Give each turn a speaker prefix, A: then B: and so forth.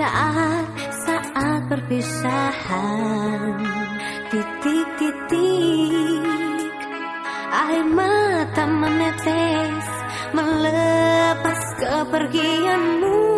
A: saat-saat perpisahan Titik-titik. Air mata menetes Melepas kepergianmu.